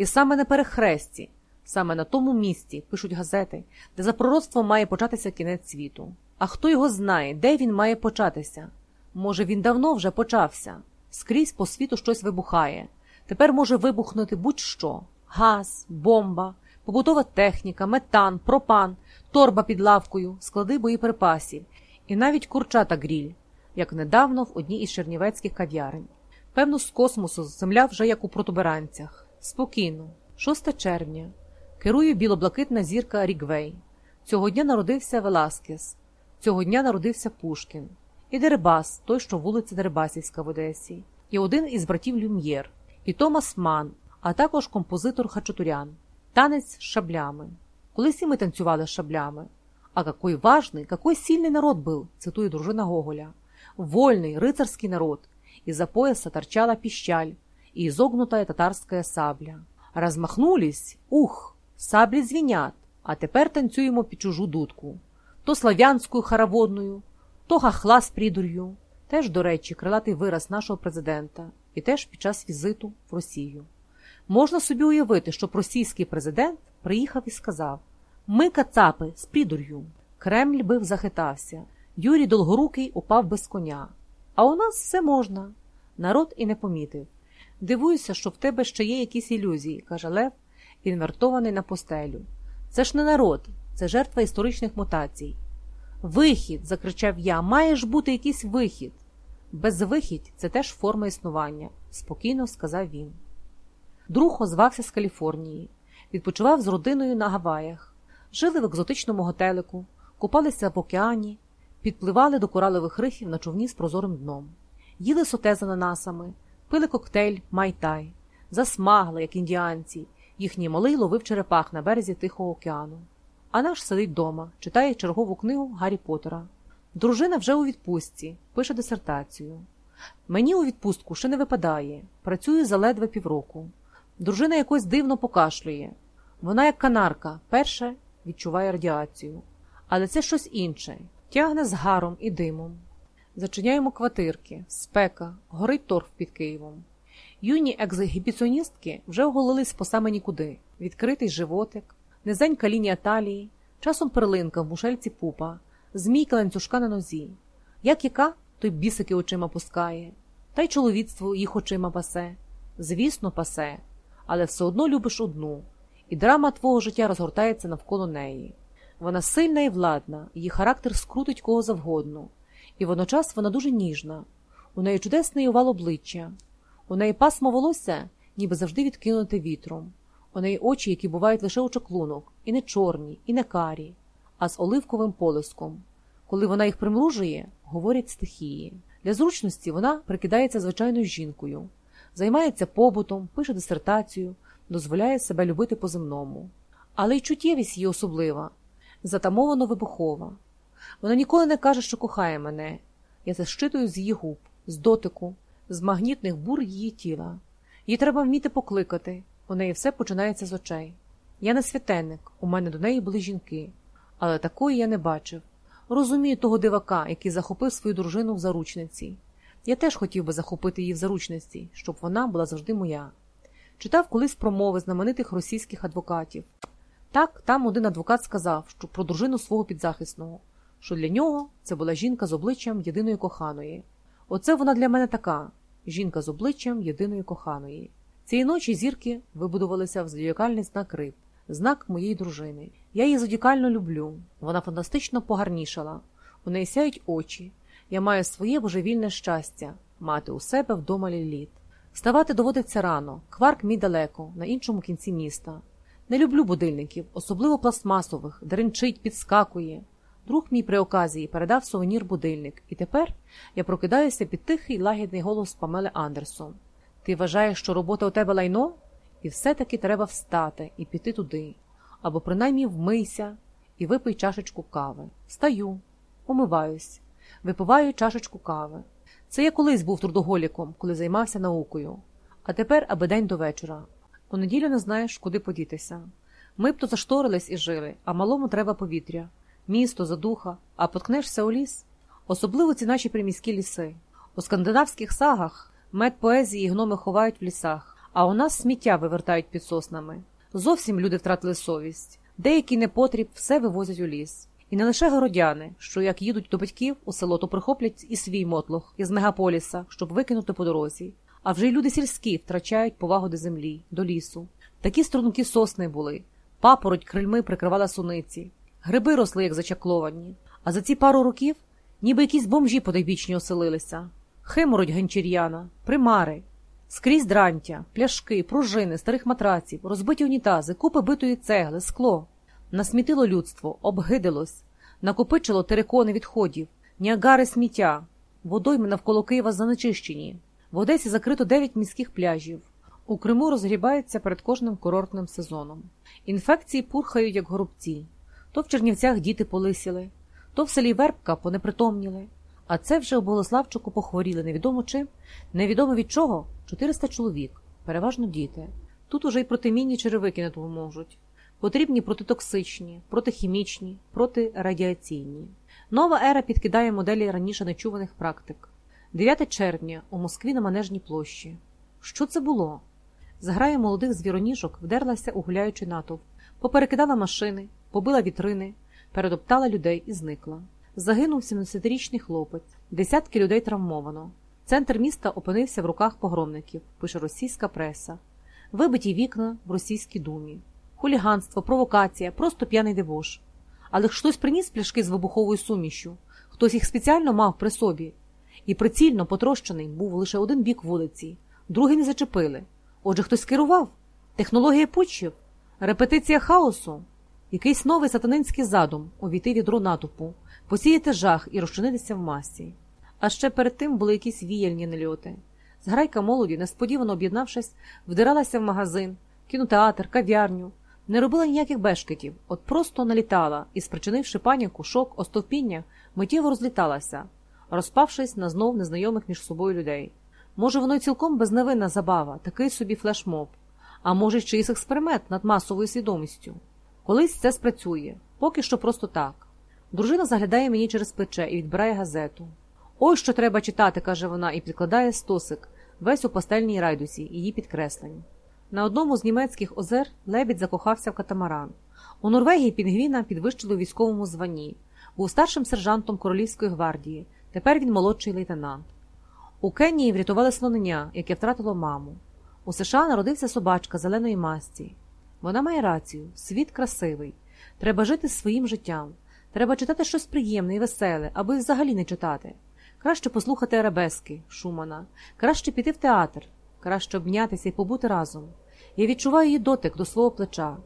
І саме на перехресті, саме на тому місці, пишуть газети, де за пророцтвом має початися кінець світу. А хто його знає, де він має початися? Може, він давно вже почався. Скрізь по світу щось вибухає. Тепер може вибухнути будь-що: газ, бомба, побутова техніка, метан, пропан, торба під лавкою, склади боєприпасів і навіть курчата гріль, як недавно в одній із чернівецьких кав'ярень. Певно, з космосу земля вже як у протуберанцях. Спокійно, 6 червня. Керує білоблакитна зірка Рігвей. Цього дня народився Веласкес, цього дня народився Пушкін, і Дербас, той, що вулиця Дербасівська в Одесі, і один із братів Люм'єр, і Томас Ман, а також композитор Хачатурян, танець з шаблями. Колись і ми танцювали з шаблями. А какой важный, какой сильный народ был, цитує дружина Гоголя. Вольный, рыцарский народ. Из-за пояса торчала пищаль и изогнутая татарская сабля. Размахнулись, ух, саблі звінят, а тепер танцюємо під чужу дудку. То слав'янською хороводною, то гахла з придур'ю. Теж, до речі, крилатий вираз нашого президента, і теж під час візиту в Росію. Можна собі уявити, що російський президент приїхав і сказав Ми кацапи з придур'ю. Кремль бив захитався. Юрій Долгорукий упав без коня. А у нас все можна. Народ і не помітив. Дивуюся, що в тебе ще є якісь ілюзії, каже Лев, інвертований на постелю. Це ж не народ, це жертва історичних мутацій. Вихід, закричав я, має ж бути якийсь вихід. Безвихідь це теж форма існування, спокійно сказав він. Друг озвався з Каліфорнії, відпочивав з родиною на Гаваях, жили в екзотичному готелику, купалися в океані, підпливали до коралевих рифів на човні з прозорим дном, їли соте з ананасами, пили коктейль майтай, засмагли, як індіанці, їхній малий ловив черепах на березі Тихого океану. А наш сидить дома, читає чергову книгу Гаррі Поттера. Дружина вже у відпустці, пише дисертацію. Мені у відпустку ще не випадає, працюю заледве півроку. Дружина якось дивно покашлює. Вона, як канарка, перше відчуває радіацію. Але це щось інше тягне з гаром і димом. Зачиняємо квартирки, спека, горить торф під Києвом. Юні екзигібіціоністки вже оголились по саме нікуди: відкритий животик, низенька лінія талії, часом перлинка в мушельці пупа, змійка ланцюжка на нозі. Як яка, той бісики очима пускає, та й чоловіцтво їх очима пасе. Звісно, пасе, але все одно любиш одну, і драма твого життя розгортається навколо неї. Вона сильна і владна, її характер скрутить кого завгодно, і водночас вона дуже ніжна. У неї чудесний овал обличчя, у неї пасмо волосся, ніби завжди відкинуте вітром. У неї очі, які бувають лише у чаклунок, і не чорні, і не карі, а з оливковим полиском. Коли вона їх примружує, говорять стихії. Для зручності вона прикидається звичайною жінкою, займається побутом, пише дисертацію, дозволяє себе любити по-земному. Але й чуттєвість її особлива, затамовано вибухова. Вона ніколи не каже, що кохає мене. Я це щитую з її губ, з дотику, з магнітних бур її тіла. Їй треба вміти покликати, у неї все починається з очей. Я не святенник, у мене до неї були жінки, але такої я не бачив. Розумію того дивака, який захопив свою дружину в заручниці. Я теж хотів би захопити її в заручниці, щоб вона була завжди моя. Читав колись промови знаменитих російських адвокатів. Так, там один адвокат сказав, що про дружину свого підзахисного, що для нього це була жінка з обличчям єдиної коханої. Оце вона для мене така жінка з обличчям єдиної коханої. Цієї ночі зірки вибудувалися в зодіакальний знак риб, знак моєї дружини. Я її зодіакально люблю. Вона фантастично погарнішала. У неї сяють очі. Я маю своє божевільне щастя мати у себе вдома ліліт. Вставати доводиться рано, кварк мій далеко, на іншому кінці міста. Не люблю будильників, особливо пластмасових, деренчить, підскакує. Друг мій при оказії передав сувенір будильник, і тепер я прокидаюся під тихий лагідний голос Памели Андерсон. Ти вважаєш, що робота у тебе лайно? І все-таки треба встати і піти туди, або принаймні вмийся і випий чашечку кави. Встаю, умиваюсь, випиваю чашечку кави. Це я колись був трудоголіком, коли займався наукою, а тепер аби день до вечора. У неділю не знаєш, куди подітися. Ми б то зашторились і жили, а малому треба повітря, місто, задуха, а поткнешся у ліс. Особливо ці наші приміські ліси. У скандинавських сагах мед поезії гноми ховають в лісах, А у нас сміття вивертають під соснами. Зовсім люди втратили совість. Деякий непотріб все вивозять у ліс. І не лише городяни, що як їдуть до батьків у село, то прихоплять і свій мотлох із мегаполіса, щоб викинути по дорозі. А вже й люди сільські втрачають повагу до землі, до лісу. Такі струнки сосни були, папороть крильми прикривала суниці, гриби росли, як зачакловані. А за ці пару років ніби якісь бомжі подайбічні оселилися. Химороть гончар'яна, примари, скрізь дрантя, пляшки, пружини, старих матраців, розбиті унітази, купи битої цегли, скло. Насмітило людство, обгидилось, накопичило терикони відходів, ніагари сміття, водойми навколо Києва занечищені. В Одесі закрито 9 міських пляжів. У Криму розгрібається перед кожним курортним сезоном. Інфекції пурхають, як горобці. То в Чернівцях діти полисіли, то в селі Вербка понепритомніли. А це вже у Богославчику похворіли невідомо чим, невідомо від чого 400 чоловік, переважно діти. Тут уже й протимінні черевики не допоможуть. Потрібні протитоксичні, протихімічні, протирадіаційні. Нова ера підкидає моделі раніше нечуваних практик. 9 червня у Москві на Манежній площі. Що це було? Зграя молодих звіроніжок вдерлася у гуляючий натовп, поперекидала машини, побила вітрини, передоптала людей і зникла. Загинув 17-річний хлопець, десятки людей травмовано. Центр міста опинився в руках погромників, пише російська преса, вибиті вікна в російській думі, хуліганство, провокація, просто п'яний дебош. Але хтось приніс пляшки з вибуховою сумішю, хтось їх спеціально мав при собі. І прицільно потрощений був лише один бік вулиці, другий не зачепили. Отже, хтось керував, технологія путчів, репетиція хаосу, якийсь новий сатанинський задум увійти відро натовпу, посіяти жах і розчинитися в масі. А ще перед тим були якісь віяльні нальоти. Зграйка молоді, несподівано об'єднавшись, вдиралася в магазин, кінотеатр, кав'ярню, не робила ніяких бешкетів, от просто налітала і, спричинивши паніку, шок, остовпіння, миттєво розліталася, розпавшись на знов незнайомих між собою людей. Може, воно й цілком безневинна забава, такий собі флешмоб, а може, чиїсь експеримент над масовою свідомістю. Колись це спрацює, поки що просто так. Дружина заглядає мені через плече і відбирає газету. Ой, що треба читати, каже вона, і підкладає стосик, весь у пастельній райдусі, її підкреслень. На одному з німецьких озер лебідь закохався в катамаран. У Норвегії Пінгвіна підвищили у військовому званні, був старшим сержантом Королівської гвардії, тепер він молодший лейтенант. У Кенії врятували слонення, яке втратило маму. У США народився собачка зеленої масті. Вона має рацію, світ красивий. Треба жити своїм життям. Треба читати щось приємне і веселе, аби взагалі не читати. Краще послухати арабески Шумана, краще піти в театр, краще обнятися і побути разом. Я відчуваю її дотик до свого плеча.